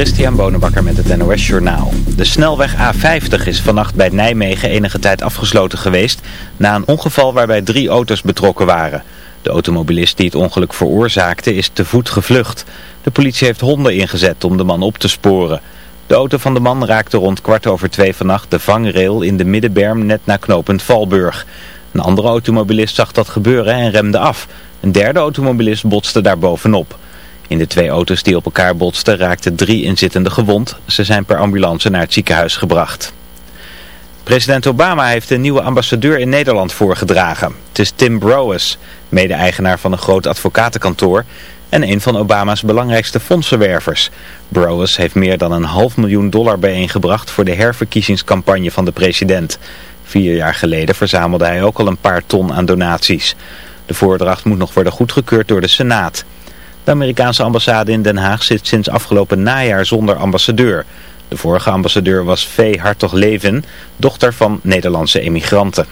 Christian Bonenbakker met het NOS Journaal. De snelweg A50 is vannacht bij Nijmegen enige tijd afgesloten geweest... na een ongeval waarbij drie auto's betrokken waren. De automobilist die het ongeluk veroorzaakte is te voet gevlucht. De politie heeft honden ingezet om de man op te sporen. De auto van de man raakte rond kwart over twee vannacht de vangrail in de middenberm net na knooppunt Valburg. Een andere automobilist zag dat gebeuren en remde af. Een derde automobilist botste daar bovenop. In de twee auto's die op elkaar botsten raakten drie inzittenden gewond. Ze zijn per ambulance naar het ziekenhuis gebracht. President Obama heeft een nieuwe ambassadeur in Nederland voorgedragen. Het is Tim Browes, mede-eigenaar van een groot advocatenkantoor en een van Obama's belangrijkste fondsenwervers. Browes heeft meer dan een half miljoen dollar bijeengebracht voor de herverkiezingscampagne van de president. Vier jaar geleden verzamelde hij ook al een paar ton aan donaties. De voordracht moet nog worden goedgekeurd door de Senaat. De Amerikaanse ambassade in Den Haag zit sinds afgelopen najaar zonder ambassadeur. De vorige ambassadeur was V. Hartog-Leven, dochter van Nederlandse emigranten.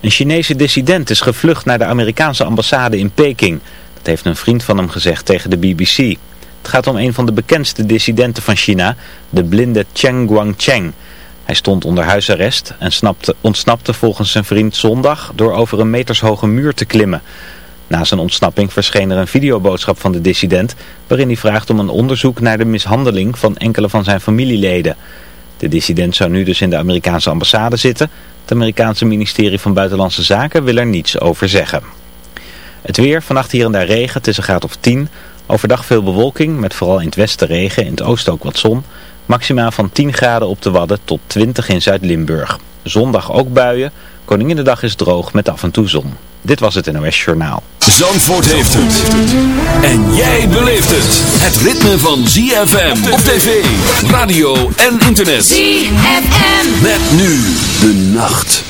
Een Chinese dissident is gevlucht naar de Amerikaanse ambassade in Peking. Dat heeft een vriend van hem gezegd tegen de BBC. Het gaat om een van de bekendste dissidenten van China, de blinde Cheng Guangcheng. Hij stond onder huisarrest en snapte, ontsnapte volgens zijn vriend zondag door over een metershoge muur te klimmen. Na zijn ontsnapping verscheen er een videoboodschap van de dissident waarin hij vraagt om een onderzoek naar de mishandeling van enkele van zijn familieleden. De dissident zou nu dus in de Amerikaanse ambassade zitten. Het Amerikaanse ministerie van Buitenlandse Zaken wil er niets over zeggen. Het weer, vannacht hier en daar regen, een graad of 10. Overdag veel bewolking, met vooral in het westen regen, in het oosten ook wat zon. Maximaal van 10 graden op de Wadden tot 20 in Zuid-Limburg. Zondag ook buien, Koninginnedag is droog met af en toe zon. Dit was het NOS Journaal. Zandvoort heeft het. En jij beleeft het. Het ritme van ZFM op tv, radio en internet. ZFM. Met nu de nacht.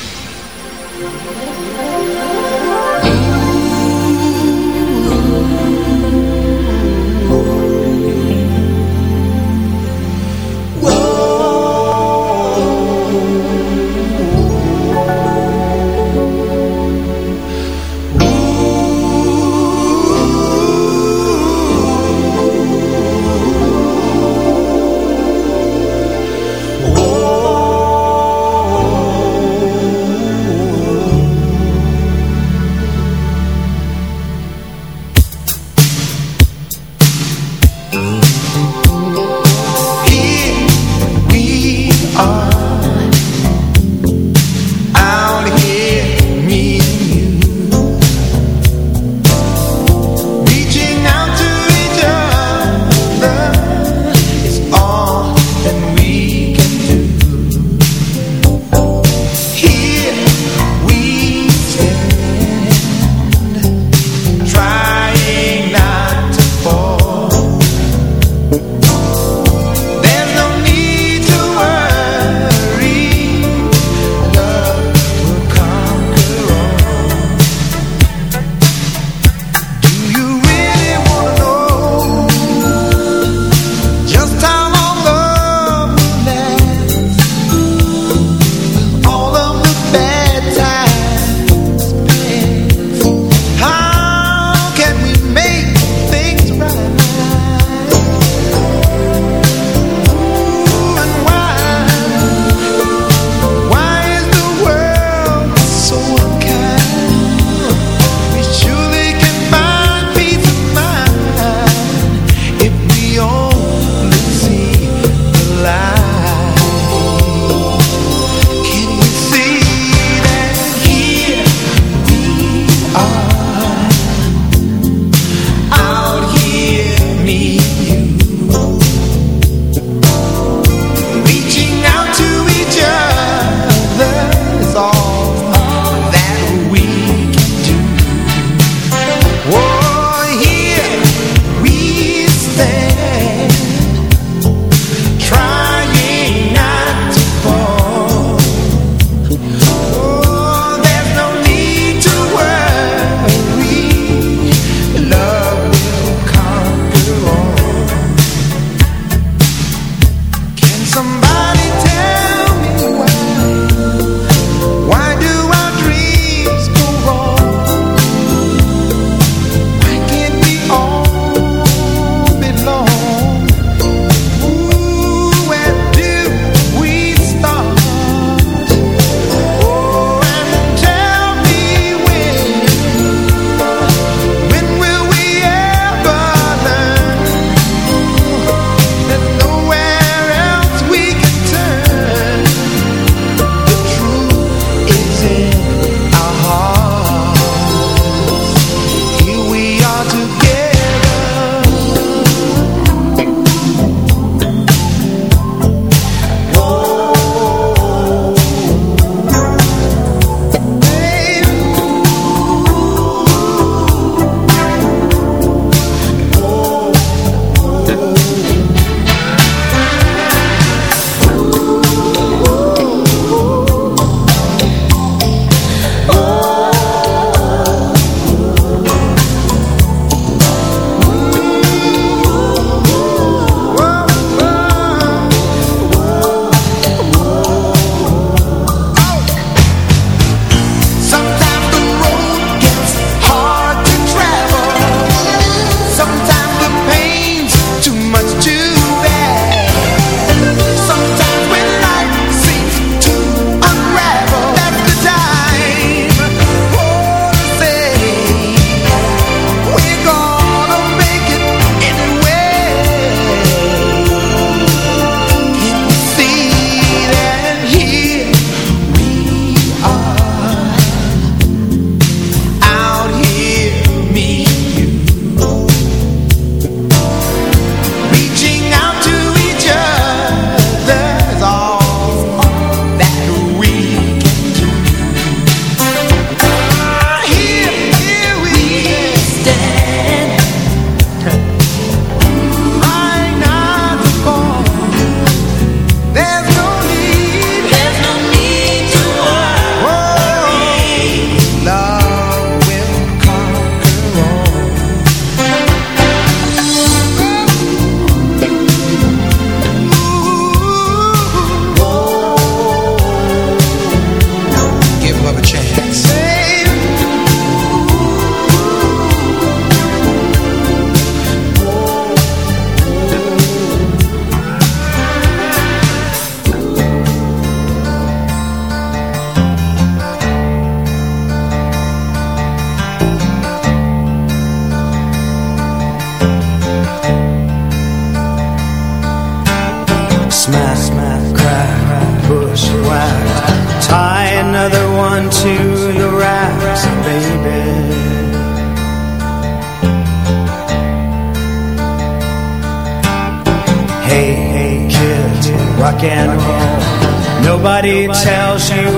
share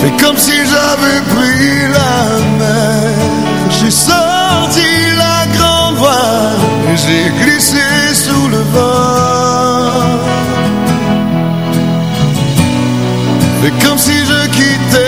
Fais comme si j'avais pris la mer. J'ai sorti la grande voile j'ai glissé sous le vent. Fais comme si je quittais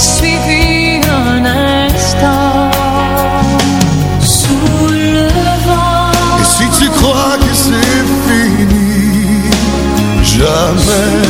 suivi un instant. Sous le vent. Et si tu crois que c'est fini, jamais.